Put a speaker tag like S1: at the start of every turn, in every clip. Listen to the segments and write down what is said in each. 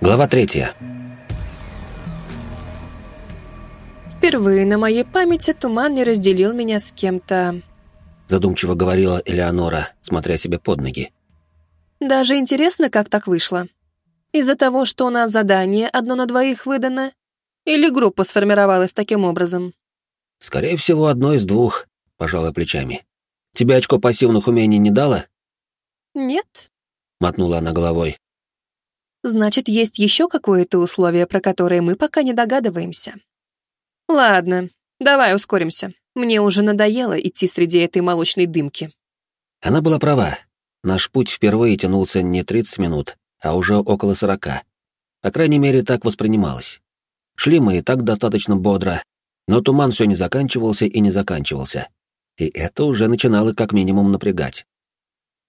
S1: Глава третья.
S2: Впервые на моей памяти туман не разделил меня с кем-то.
S1: Задумчиво говорила Элеонора, смотря себе под ноги.
S2: Даже интересно, как так вышло. Из-за того, что у нас задание одно на двоих выдано, или группа сформировалась таким образом?
S1: Скорее всего, одно из двух, пожалуй, плечами. Тебе очко пассивных умений не дало?
S2: Нет.
S1: Мотнула она головой.
S2: Значит, есть еще какое-то условие, про которое мы пока не догадываемся. Ладно, давай ускоримся. Мне уже надоело идти среди этой молочной дымки.
S1: Она была права. Наш путь впервые тянулся не 30 минут, а уже около 40. По крайней мере, так воспринималось. Шли мы и так достаточно бодро, но туман все не заканчивался и не заканчивался. И это уже начинало как минимум напрягать.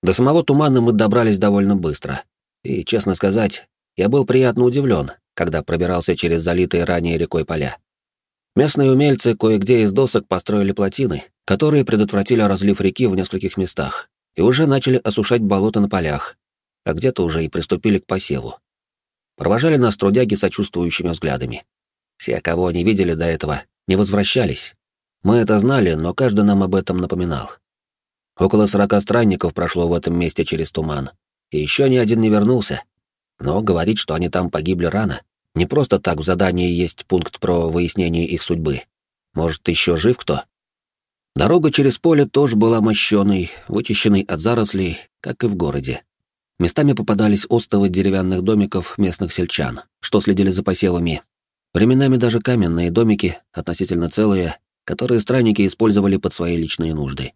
S1: До самого тумана мы добрались довольно быстро. И, честно сказать, я был приятно удивлен, когда пробирался через залитые ранее рекой поля. Местные умельцы кое-где из досок построили плотины, которые предотвратили разлив реки в нескольких местах, и уже начали осушать болото на полях, а где-то уже и приступили к посеву. Провожали нас трудяги сочувствующими взглядами. Все, кого они видели до этого, не возвращались. Мы это знали, но каждый нам об этом напоминал. Около сорока странников прошло в этом месте через туман, и еще ни один не вернулся. Но говорить, что они там погибли рано, не просто так в задании есть пункт про выяснение их судьбы. Может, еще жив кто? Дорога через поле тоже была мощеной, вычищенной от зарослей, как и в городе. Местами попадались остовы деревянных домиков местных сельчан, что следили за посевами. Временами даже каменные домики, относительно целые, которые странники использовали под свои личные нужды.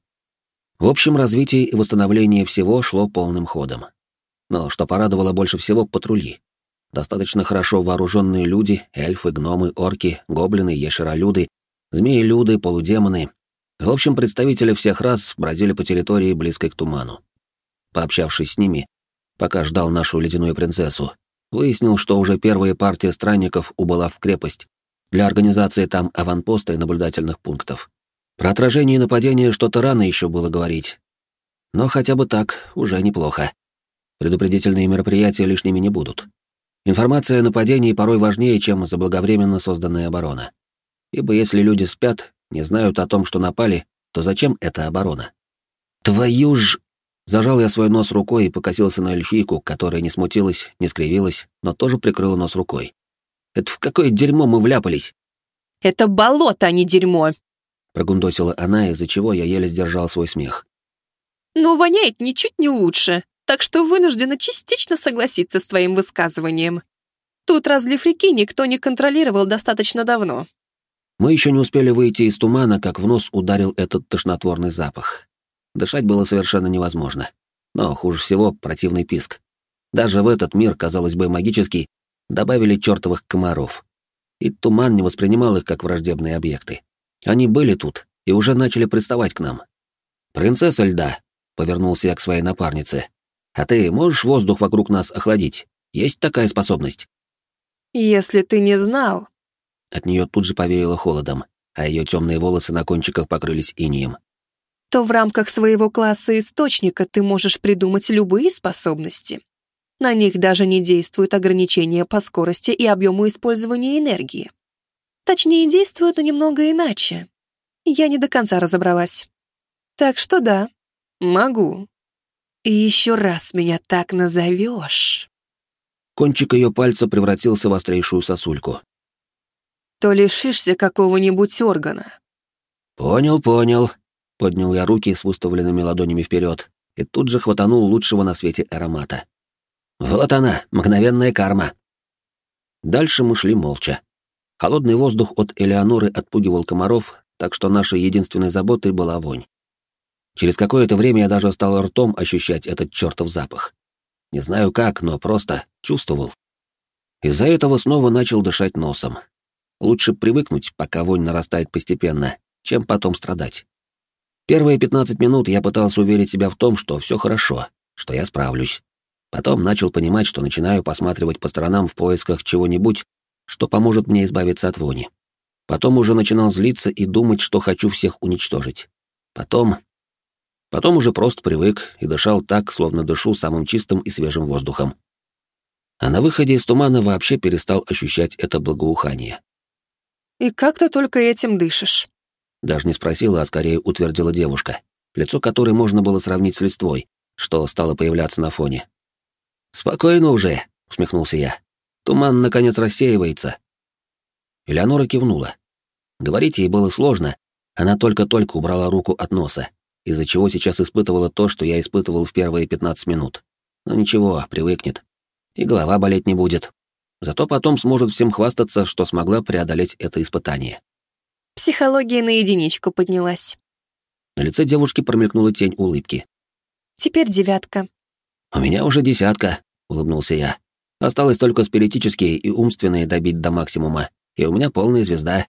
S1: В общем, развитие и восстановление всего шло полным ходом. Но что порадовало больше всего — патрули. Достаточно хорошо вооруженные люди, эльфы, гномы, орки, гоблины, ящеролюды, змеи-люды, полудемоны. В общем, представители всех рас бродили по территории, близкой к туману. Пообщавшись с ними, пока ждал нашу ледяную принцессу, выяснил, что уже первая партия странников убыла в крепость для организации там аванпоста и наблюдательных пунктов. Про отражение и нападение что-то рано еще было говорить. Но хотя бы так, уже неплохо. Предупредительные мероприятия лишними не будут. Информация о нападении порой важнее, чем заблаговременно созданная оборона. Ибо если люди спят, не знают о том, что напали, то зачем эта оборона? Твою ж... Зажал я свой нос рукой и покосился на эльфийку, которая не смутилась, не скривилась, но тоже прикрыла нос рукой. Это в какое дерьмо мы вляпались?
S2: Это болото, а не дерьмо,
S1: прогундосила она, из-за чего я еле сдержал свой смех.
S2: Но воняет ничуть не лучше так что вынуждена частично согласиться с твоим высказыванием. Тут разлив реки никто не контролировал достаточно давно.
S1: Мы еще не успели выйти из тумана, как в нос ударил этот тошнотворный запах. Дышать было совершенно невозможно. Но хуже всего противный писк. Даже в этот мир, казалось бы, магический, добавили чертовых комаров. И туман не воспринимал их как враждебные объекты. Они были тут и уже начали приставать к нам. «Принцесса льда», — повернулся я к своей напарнице, а ты можешь воздух вокруг нас охладить? Есть такая способность?»
S2: «Если ты не знал...»
S1: От нее тут же повеяло холодом, а ее темные волосы на кончиках покрылись инием.
S2: «То в рамках своего класса источника ты можешь придумать любые способности. На них даже не действуют ограничения по скорости и объему использования энергии. Точнее, действуют, но немного иначе. Я не до конца разобралась. Так что да, могу. И еще раз меня так назовешь.
S1: Кончик ее пальца превратился в острейшую сосульку.
S2: То лишишься какого-нибудь органа.
S1: Понял, понял. Поднял я руки с выставленными ладонями вперед и тут же хватанул лучшего на свете аромата. Вот она, мгновенная карма. Дальше мы шли молча. Холодный воздух от Элеоноры отпугивал комаров, так что нашей единственной заботой была вонь. Через какое-то время я даже стал ртом ощущать этот чертов запах. Не знаю как, но просто чувствовал. Из-за этого снова начал дышать носом. Лучше привыкнуть, пока вонь нарастает постепенно, чем потом страдать. Первые 15 минут я пытался уверить себя в том, что все хорошо, что я справлюсь. Потом начал понимать, что начинаю посматривать по сторонам в поисках чего-нибудь, что поможет мне избавиться от вони. Потом уже начинал злиться и думать, что хочу всех уничтожить. Потом Потом уже просто привык и дышал так, словно дышу самым чистым и свежим воздухом. А на выходе из тумана вообще перестал ощущать это благоухание.
S2: «И как ты только этим дышишь?»
S1: Даже не спросила, а скорее утвердила девушка, лицо которой можно было сравнить с листвой, что стало появляться на фоне. «Спокойно уже», — усмехнулся я. «Туман, наконец, рассеивается». Элеонора кивнула. Говорить ей было сложно, она только-только убрала руку от носа, из-за чего сейчас испытывала то, что я испытывал в первые пятнадцать минут. Но ничего, привыкнет. И голова болеть не будет. Зато потом сможет всем хвастаться, что смогла преодолеть это испытание.
S2: Психология на единичку поднялась.
S1: На лице девушки промелькнула тень улыбки.
S2: Теперь девятка.
S1: «У меня уже десятка», — улыбнулся я. «Осталось только спиритические и умственные добить до максимума, и у меня полная звезда.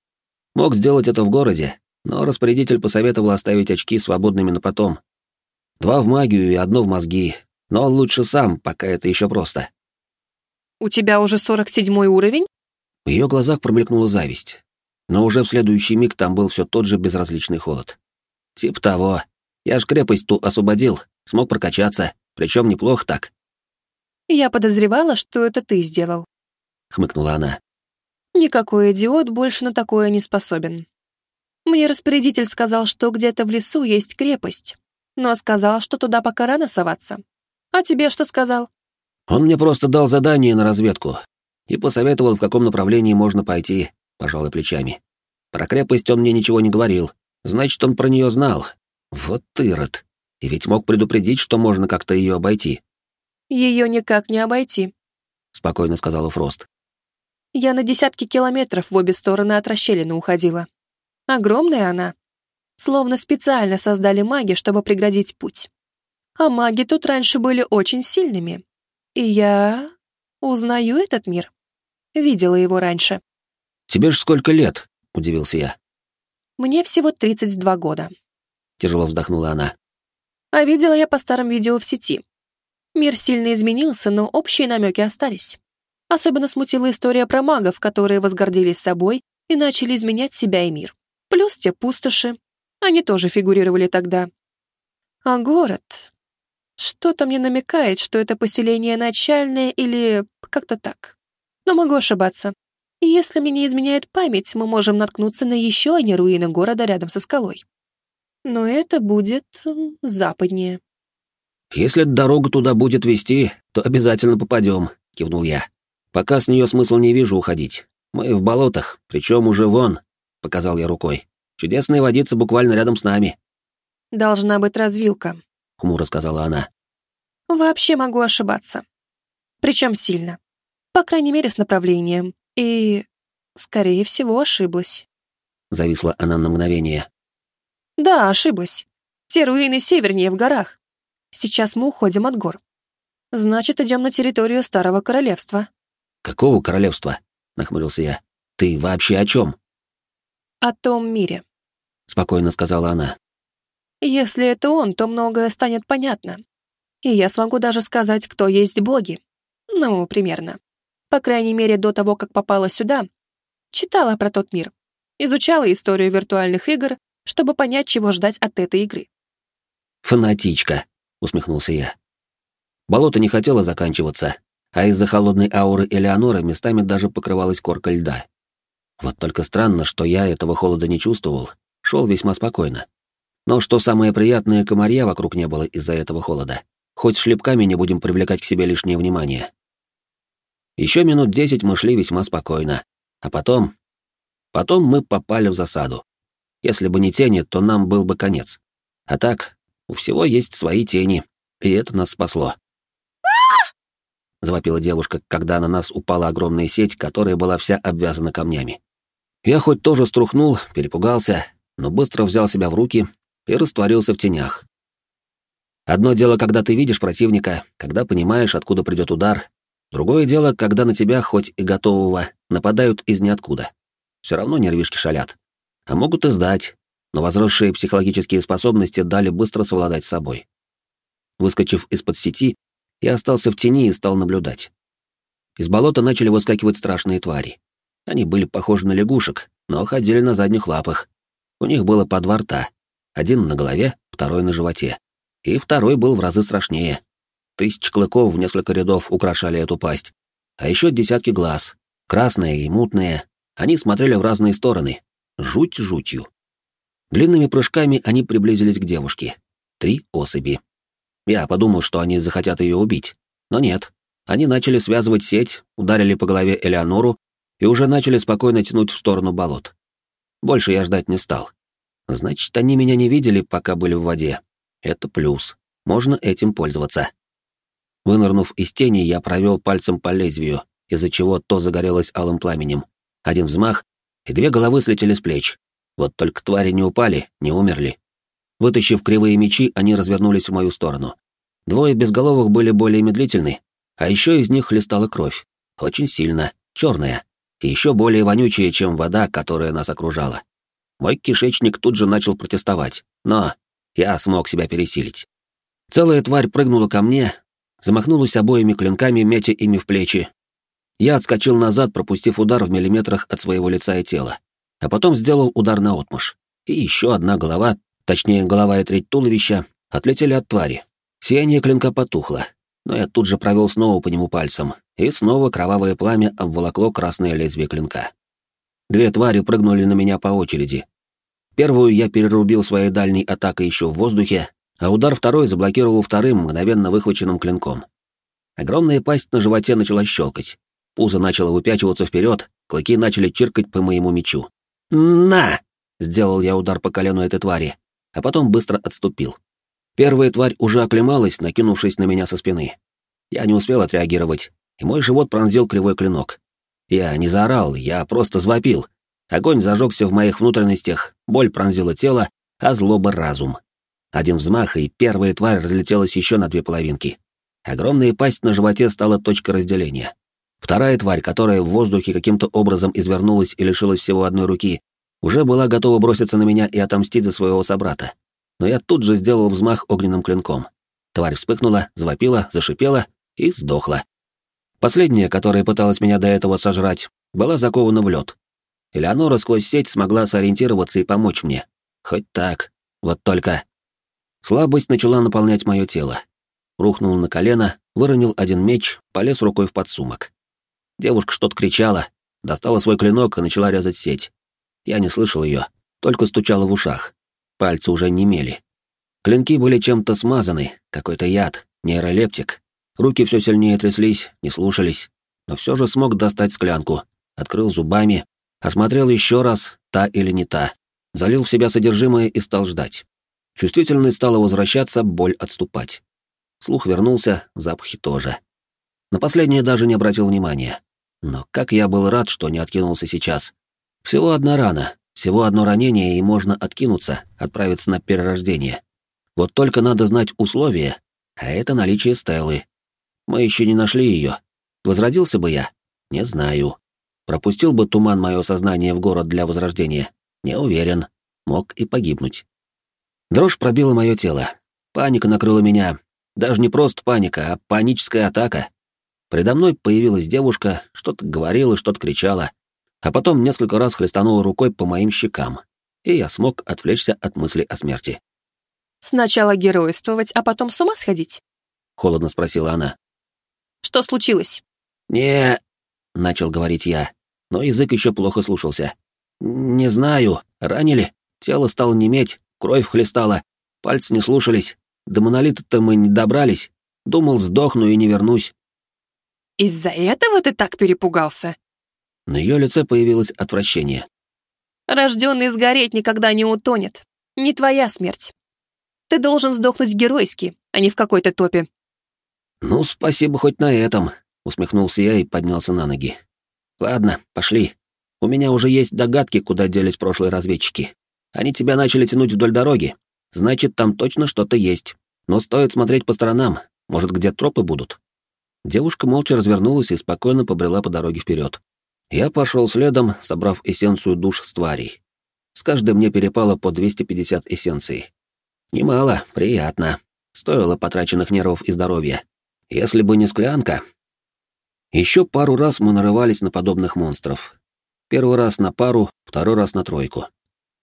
S1: Мог сделать это в городе, но распорядитель посоветовал оставить очки свободными на потом. Два в магию и одно в мозги, но лучше сам, пока это еще просто».
S2: «У тебя уже сорок седьмой уровень?»
S1: В ее глазах промелькнула зависть но уже в следующий миг там был все тот же безразличный холод. Тип того. Я ж крепость ту освободил, смог прокачаться, причем неплохо так.
S2: Я подозревала, что это ты сделал.
S1: Хмыкнула она.
S2: Никакой идиот больше на такое не способен. Мне распорядитель сказал, что где-то в лесу есть крепость, но сказал, что туда пока рано соваться. А тебе что сказал?
S1: Он мне просто дал задание на разведку и посоветовал, в каком направлении можно пойти, пожалуй плечами. Про крепость он мне ничего не говорил, значит, он про нее знал. Вот ирод. И ведь мог предупредить, что можно как-то ее обойти.
S2: Ее никак не обойти,
S1: спокойно сказала Фрост.
S2: Я на десятки километров в обе стороны от расщелины уходила. Огромная она. Словно специально создали маги, чтобы преградить путь. А маги тут раньше были очень сильными. И я узнаю этот мир. Видела его раньше.
S1: «Тебе ж сколько лет?» — удивился я.
S2: «Мне всего 32 года», —
S1: тяжело вздохнула она.
S2: «А видела я по старым видео в сети. Мир сильно изменился, но общие намеки остались. Особенно смутила история про магов, которые возгордились собой и начали изменять себя и мир. Плюс те пустоши. Они тоже фигурировали тогда. А город... Что-то мне намекает, что это поселение начальное или как-то так. Но могу ошибаться. Если мне не изменяет память, мы можем наткнуться на еще одни руины города рядом со скалой. Но это будет западнее.
S1: «Если дорога туда будет вести, то обязательно попадем», — кивнул я. «Пока с нее смысл не вижу уходить. Мы в болотах, причем уже вон», — показал я рукой. «Чудесная водица буквально рядом с нами».
S2: «Должна быть развилка», —
S1: хмуро сказала она.
S2: «Вообще могу ошибаться. Причем сильно. По крайней мере, с направлением. И, скорее всего, ошиблась.
S1: Зависла она на мгновение.
S2: Да, ошиблась. Те руины севернее, в горах. Сейчас мы уходим от гор. Значит, идем на территорию Старого Королевства.
S1: Какого королевства? Нахмурился я. Ты вообще о чем?
S2: О том мире.
S1: Спокойно сказала она.
S2: Если это он, то многое станет понятно. И я смогу даже сказать, кто есть боги. Ну, примерно по крайней мере до того, как попала сюда, читала про тот мир, изучала историю виртуальных игр, чтобы понять, чего ждать от этой игры.
S1: «Фанатичка», — усмехнулся я. Болото не хотело заканчиваться, а из-за холодной ауры Элеоноры местами даже покрывалась корка льда. Вот только странно, что я этого холода не чувствовал, шел весьма спокойно. Но что самое приятное, комарья вокруг не было из-за этого холода. Хоть шлепками не будем привлекать к себе лишнее внимание. Еще минут десять мы шли весьма спокойно. А потом... Потом мы попали в засаду. Если бы не тени, то нам был бы конец. А так, у всего есть свои тени, и это нас спасло. Завопила девушка, когда на нас упала огромная сеть, которая была вся обвязана камнями. Я хоть тоже струхнул, перепугался, но быстро взял себя в руки и растворился в тенях. Одно дело, когда ты видишь противника, когда понимаешь, откуда придет удар, Другое дело, когда на тебя, хоть и готового, нападают из ниоткуда. Все равно нервишки шалят. А могут и сдать, но возросшие психологические способности дали быстро совладать с собой. Выскочив из-под сети, я остался в тени и стал наблюдать. Из болота начали выскакивать страшные твари. Они были похожи на лягушек, но ходили на задних лапах. У них было по два рта. Один на голове, второй на животе. И второй был в разы страшнее. Тысячи клыков в несколько рядов украшали эту пасть. А еще десятки глаз, красные и мутные. Они смотрели в разные стороны. Жуть жутью. Длинными прыжками они приблизились к девушке. Три особи. Я подумал, что они захотят ее убить. Но нет. Они начали связывать сеть, ударили по голове Элеонору и уже начали спокойно тянуть в сторону болот. Больше я ждать не стал. Значит, они меня не видели, пока были в воде. Это плюс. Можно этим пользоваться. Вынырнув из тени, я провел пальцем по лезвию, из-за чего то загорелось алым пламенем. Один взмах, и две головы слетели с плеч. Вот только твари не упали, не умерли. Вытащив кривые мечи, они развернулись в мою сторону. Двое безголовых были более медлительны, а еще из них хлестала кровь. Очень сильно, черная, и еще более вонючая, чем вода, которая нас окружала. Мой кишечник тут же начал протестовать, но я смог себя пересилить. Целая тварь прыгнула ко мне, замахнулась обоими клинками, метя ими в плечи. Я отскочил назад, пропустив удар в миллиметрах от своего лица и тела, а потом сделал удар на отмуж. И еще одна голова, точнее голова и треть туловища, отлетели от твари. Сияние клинка потухло, но я тут же провел снова по нему пальцем, и снова кровавое пламя обволокло красное лезвие клинка. Две твари прыгнули на меня по очереди. Первую я перерубил своей дальней атакой еще в воздухе, а удар второй заблокировал вторым, мгновенно выхваченным клинком. Огромная пасть на животе начала щелкать. Пузо начало выпячиваться вперед, клыки начали чиркать по моему мечу. «На!» — сделал я удар по колену этой твари, а потом быстро отступил. Первая тварь уже оклемалась, накинувшись на меня со спины. Я не успел отреагировать, и мой живот пронзил кривой клинок. Я не заорал, я просто звопил. Огонь зажегся в моих внутренностях, боль пронзила тело, а злоба — разум. Один взмах, и первая тварь разлетелась еще на две половинки. Огромная пасть на животе стала точкой разделения. Вторая тварь, которая в воздухе каким-то образом извернулась и лишилась всего одной руки, уже была готова броситься на меня и отомстить за своего собрата но я тут же сделал взмах огненным клинком. Тварь вспыхнула, завопила, зашипела и сдохла. Последняя, которая пыталась меня до этого сожрать, была закована в лед. Элеонора сквозь сеть смогла сориентироваться и помочь мне. Хоть так. Вот только... Слабость начала наполнять мое тело. Рухнул на колено, выронил один меч, полез рукой в подсумок. Девушка что-то кричала, достала свой клинок и начала резать сеть. Я не слышал ее, только стучала в ушах. Пальцы уже немели. Клинки были чем-то смазаны, какой-то яд, нейролептик. Руки все сильнее тряслись, не слушались. Но все же смог достать склянку, открыл зубами, осмотрел еще раз, та или не та. Залил в себя содержимое и стал ждать. Чувствительность стала возвращаться, боль отступать. Слух вернулся, запахи тоже. На последнее даже не обратил внимания. Но как я был рад, что не откинулся сейчас. Всего одна рана, всего одно ранение, и можно откинуться, отправиться на перерождение. Вот только надо знать условия, а это наличие Стеллы. Мы еще не нашли ее. Возродился бы я? Не знаю. Пропустил бы туман мое сознание в город для возрождения? Не уверен. Мог и погибнуть. Дрожь пробила мое тело. Паника накрыла меня. Даже не просто паника, а паническая атака. Предо мной появилась девушка, что-то говорила, что-то кричала а потом несколько раз хлестанул рукой по моим щекам, и я смог отвлечься от мысли о смерти.
S2: «Сначала геройствовать, а потом с ума сходить?»
S1: — холодно спросила она.
S2: «Что случилось?»
S1: «Не...» — начал говорить я, но язык еще плохо слушался. «Не знаю. Ранили. Тело стало неметь, кровь хлестала, пальцы не слушались. До монолита-то мы не добрались. Думал, сдохну и не вернусь».
S2: «Из-за этого ты так перепугался?»
S1: На ее лице появилось отвращение.
S2: «Рожденный сгореть никогда не утонет. Не твоя смерть. Ты должен сдохнуть геройски, а не в какой-то топе».
S1: «Ну, спасибо хоть на этом», — усмехнулся я и поднялся на ноги. «Ладно, пошли. У меня уже есть догадки, куда делись прошлые разведчики. Они тебя начали тянуть вдоль дороги. Значит, там точно что-то есть. Но стоит смотреть по сторонам. Может, где тропы будут?» Девушка молча развернулась и спокойно побрела по дороге вперед. Я пошел следом, собрав эссенцию душ с тварей. С каждой мне перепало по 250 эссенций. Немало, приятно. Стоило потраченных нервов и здоровья. Если бы не склянка... Еще пару раз мы нарывались на подобных монстров. Первый раз на пару, второй раз на тройку.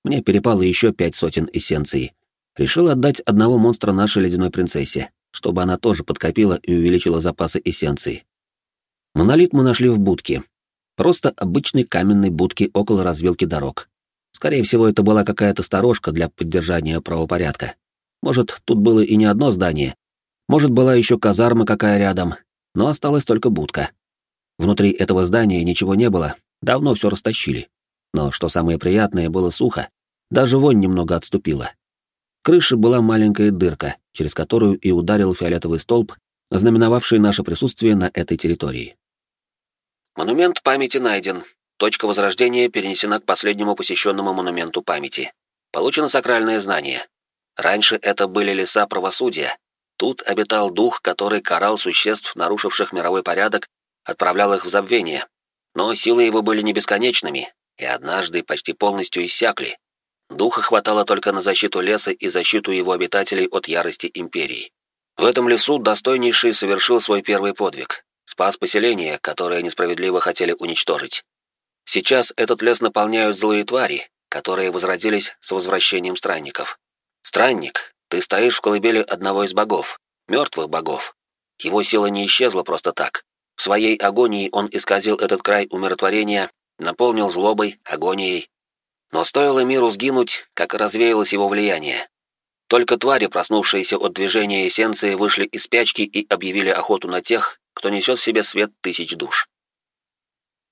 S1: Мне перепало еще пять сотен эссенций. Решил отдать одного монстра нашей ледяной принцессе, чтобы она тоже подкопила и увеличила запасы эссенций. Монолит мы нашли в будке. Просто обычной каменной будке около развилки дорог. Скорее всего, это была какая-то сторожка для поддержания правопорядка. Может, тут было и не одно здание. Может, была еще казарма какая рядом, но осталась только будка. Внутри этого здания ничего не было, давно все растащили. Но что самое приятное, было сухо, даже вонь немного отступила. В крыше была маленькая дырка, через которую и ударил фиолетовый столб, ознаменовавший наше присутствие на этой территории. Монумент памяти найден. Точка возрождения перенесена к последнему посещенному монументу памяти. Получено сакральное знание. Раньше это были леса правосудия. Тут обитал дух, который карал существ, нарушивших мировой порядок, отправлял их в забвение. Но силы его были не бесконечными, и однажды почти полностью иссякли. Духа хватало только на защиту леса и защиту его обитателей от ярости Империи. В этом лесу достойнейший совершил свой первый подвиг. Спас поселение, которое несправедливо хотели уничтожить. Сейчас этот лес наполняют злые твари, которые возродились с возвращением странников. Странник, ты стоишь в колыбели одного из богов, мертвых богов. Его сила не исчезла просто так. В своей агонии он исказил этот край умиротворения, наполнил злобой, агонией. Но стоило миру сгинуть, как развеялось его влияние. Только твари, проснувшиеся от движения эссенции, вышли из спячки и объявили охоту на тех, кто несет в себе свет тысяч душ.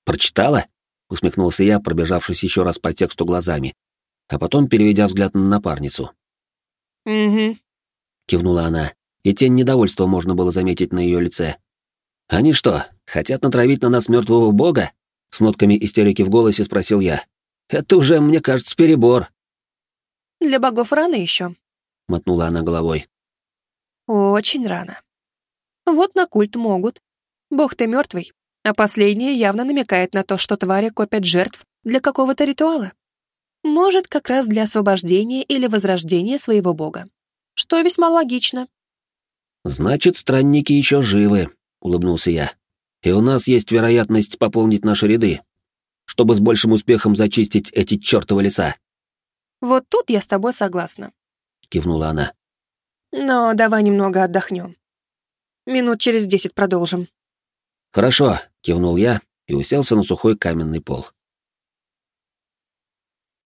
S1: «Прочитала?» — усмехнулся я, пробежавшись еще раз по тексту глазами, а потом переведя взгляд на напарницу.
S2: «Угу», —
S1: кивнула она, и тень недовольства можно было заметить на ее лице. «Они что, хотят натравить на нас мертвого бога?» — с нотками истерики в голосе спросил я. «Это уже, мне кажется, перебор».
S2: «Для богов рано еще», —
S1: мотнула она головой.
S2: «Очень рано. Вот на культ могут. Бог ты мертвый, а последнее явно намекает на то, что твари копят жертв для какого-то ритуала. Может, как раз для освобождения или возрождения своего бога. Что весьма логично.
S1: «Значит, странники еще живы», — улыбнулся я. «И у нас есть вероятность пополнить наши ряды, чтобы с большим успехом зачистить эти чертовы леса».
S2: «Вот тут я с тобой согласна», —
S1: кивнула она.
S2: «Но давай немного отдохнем. Минут через десять продолжим».
S1: «Хорошо», — кивнул я и уселся на сухой каменный пол.